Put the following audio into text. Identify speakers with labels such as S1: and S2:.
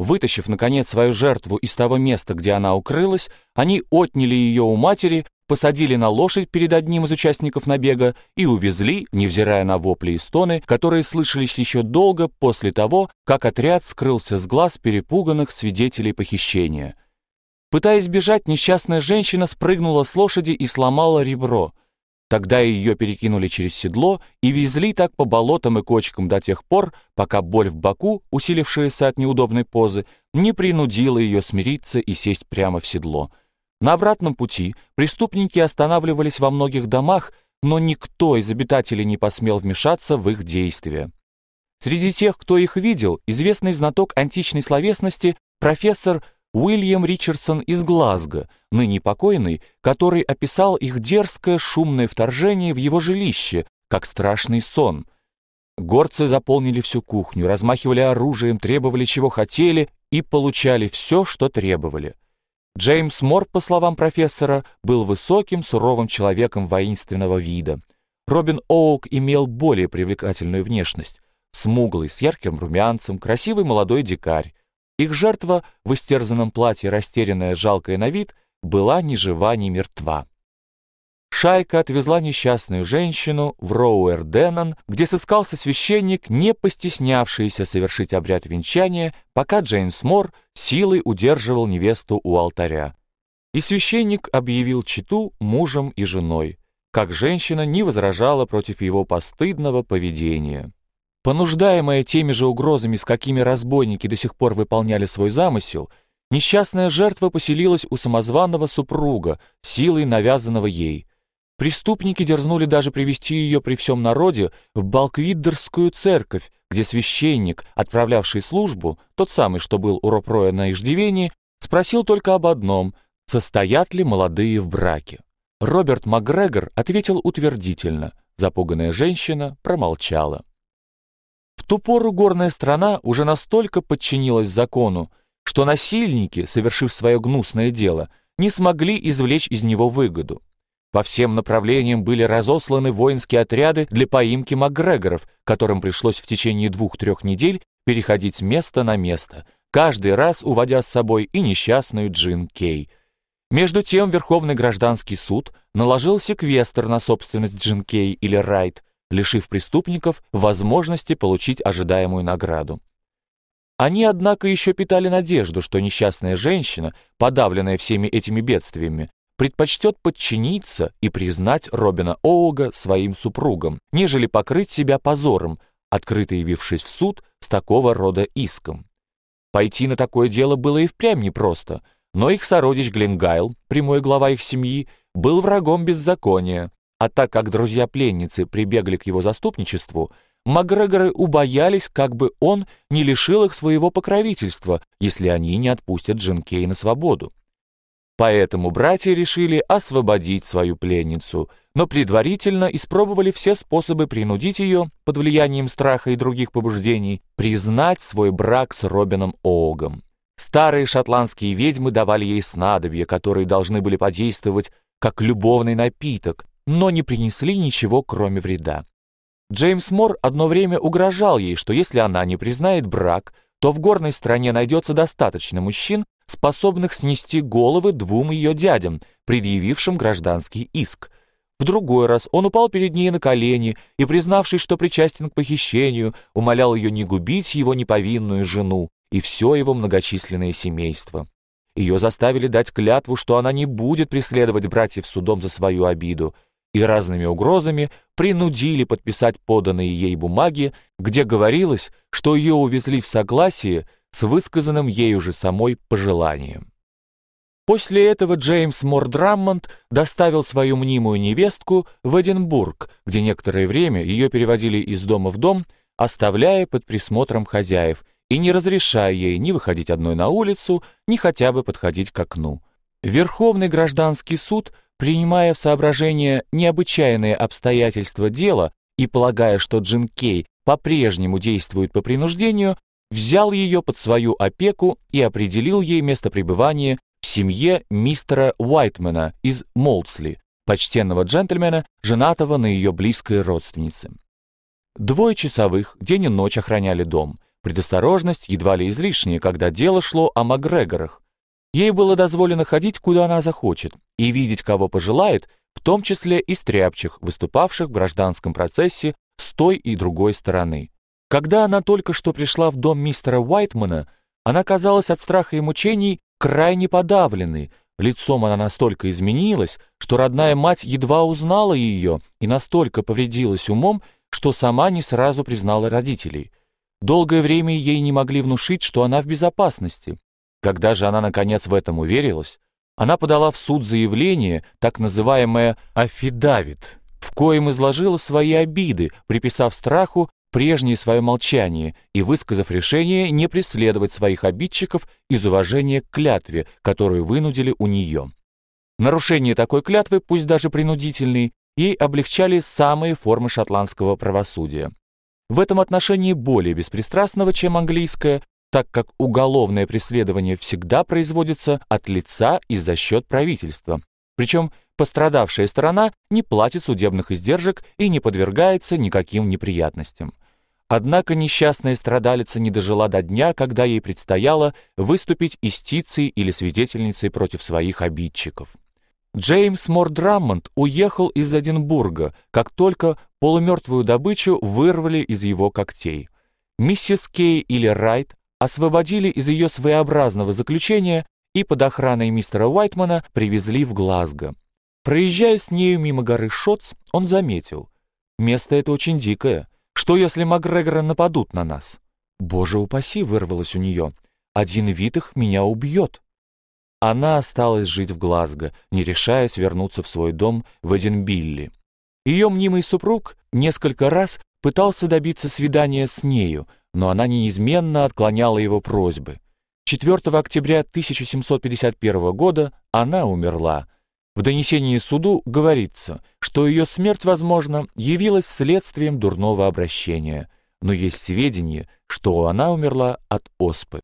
S1: Вытащив, наконец, свою жертву из того места, где она укрылась, они отняли ее у матери, посадили на лошадь перед одним из участников набега и увезли, невзирая на вопли и стоны, которые слышались еще долго после того, как отряд скрылся с глаз перепуганных свидетелей похищения. Пытаясь бежать, несчастная женщина спрыгнула с лошади и сломала ребро. Тогда ее перекинули через седло и везли так по болотам и кочкам до тех пор, пока боль в боку, усилившаяся от неудобной позы, не принудила ее смириться и сесть прямо в седло. На обратном пути преступники останавливались во многих домах, но никто из обитателей не посмел вмешаться в их действия. Среди тех, кто их видел, известный знаток античной словесности профессор Уильям Ричардсон из Глазго, ныне покойный, который описал их дерзкое шумное вторжение в его жилище, как страшный сон. Горцы заполнили всю кухню, размахивали оружием, требовали чего хотели и получали все, что требовали. Джеймс Мор, по словам профессора, был высоким, суровым человеком воинственного вида. Робин Оук имел более привлекательную внешность. Смуглый, с ярким румянцем, красивый молодой дикарь. Их жертва, в истерзанном платье, растерянная, жалкая на вид, была ни жива, ни мертва. Шайка отвезла несчастную женщину в Роуэр-Деннон, где сыскался священник, не постеснявшийся совершить обряд венчания, пока Джеймс Мор силой удерживал невесту у алтаря. И священник объявил читу мужем и женой, как женщина не возражала против его постыдного поведения. Понуждаемая теми же угрозами, с какими разбойники до сих пор выполняли свой замысел, несчастная жертва поселилась у самозванного супруга, силой навязанного ей. Преступники дерзнули даже привести ее при всем народе в Балквиддерскую церковь, где священник, отправлявший службу, тот самый, что был у Ропроя на иждивении, спросил только об одном — состоят ли молодые в браке. Роберт Макгрегор ответил утвердительно, запуганная женщина промолчала. Ту пору горная страна уже настолько подчинилась закону, что насильники, совершив свое гнусное дело, не смогли извлечь из него выгоду. По всем направлениям были разосланы воинские отряды для поимки Макгрегоров, которым пришлось в течение двух-трех недель переходить с места на место, каждый раз уводя с собой и несчастную Джин Кей. Между тем Верховный гражданский суд наложил секвестр на собственность Джин Кей или Райт, лишив преступников возможности получить ожидаемую награду. Они, однако, еще питали надежду, что несчастная женщина, подавленная всеми этими бедствиями, предпочтет подчиниться и признать Робина Оуга своим супругом, нежели покрыть себя позором, открыто явившись в суд с такого рода иском. Пойти на такое дело было и впрямь непросто, но их сородич Гленгайл, прямой глава их семьи, был врагом беззакония, а так как друзья пленницы прибегли к его заступничеству, Макгрегоры убоялись, как бы он не лишил их своего покровительства, если они не отпустят Джин Кей на свободу. Поэтому братья решили освободить свою пленницу, но предварительно испробовали все способы принудить ее, под влиянием страха и других побуждений, признать свой брак с Робином Оогом. Старые шотландские ведьмы давали ей снадобья, которые должны были подействовать как любовный напиток, но не принесли ничего, кроме вреда. Джеймс Мор одно время угрожал ей, что если она не признает брак, то в горной стране найдется достаточно мужчин, способных снести головы двум ее дядям, предъявившим гражданский иск. В другой раз он упал перед ней на колени и, признавшись, что причастен к похищению, умолял ее не губить его неповинную жену и все его многочисленное семейство. Ее заставили дать клятву, что она не будет преследовать братьев судом за свою обиду, и разными угрозами принудили подписать поданные ей бумаги, где говорилось, что ее увезли в согласии с высказанным ею же самой пожеланием. После этого Джеймс Мордраммонд доставил свою мнимую невестку в Эдинбург, где некоторое время ее переводили из дома в дом, оставляя под присмотром хозяев и не разрешая ей ни выходить одной на улицу, ни хотя бы подходить к окну. Верховный гражданский суд, принимая в соображение необычайные обстоятельства дела и полагая, что Джин Кей по-прежнему действует по принуждению, взял ее под свою опеку и определил ей место пребывания в семье мистера Уайтмена из Молдсли, почтенного джентльмена, женатого на ее близкой родственнице. Двое часовых день и ночь охраняли дом. Предосторожность едва ли излишняя, когда дело шло о Макгрегорах. Ей было дозволено ходить, куда она захочет, и видеть, кого пожелает, в том числе и стряпчих, выступавших в гражданском процессе с той и другой стороны. Когда она только что пришла в дом мистера Уайтмана, она казалась от страха и мучений крайне подавленной, лицом она настолько изменилась, что родная мать едва узнала ее и настолько повредилась умом, что сама не сразу признала родителей. Долгое время ей не могли внушить, что она в безопасности. Когда же она, наконец, в этом уверилась, она подала в суд заявление, так называемое «афидавит», в коем изложила свои обиды, приписав страху прежнее свое молчание и высказав решение не преследовать своих обидчиков из уважения к клятве, которую вынудили у нее. Нарушение такой клятвы, пусть даже принудительной, ей облегчали самые формы шотландского правосудия. В этом отношении более беспристрастного, чем английское, так как уголовное преследование всегда производится от лица и за счет правительства. Причем пострадавшая сторона не платит судебных издержек и не подвергается никаким неприятностям. Однако несчастная страдалица не дожила до дня, когда ей предстояло выступить истицей или свидетельницей против своих обидчиков. Джеймс Мор Драммонд уехал из Эдинбурга, как только полумертвую добычу вырвали из его когтей. Миссис Кей или Райт освободили из ее своеобразного заключения и под охраной мистера Уайтмана привезли в Глазго. Проезжая с нею мимо горы Шотс, он заметил. Место это очень дикое. Что, если Макгрегоры нападут на нас? Боже упаси, вырвалось у нее. Один вид их меня убьет. Она осталась жить в Глазго, не решаясь вернуться в свой дом в Эдинбилли. Ее мнимый супруг несколько раз пытался добиться свидания с нею, но она неизменно отклоняла его просьбы. 4 октября 1751 года она умерла. В донесении суду говорится, что ее смерть, возможно, явилась следствием дурного обращения, но есть сведения, что она умерла от оспы.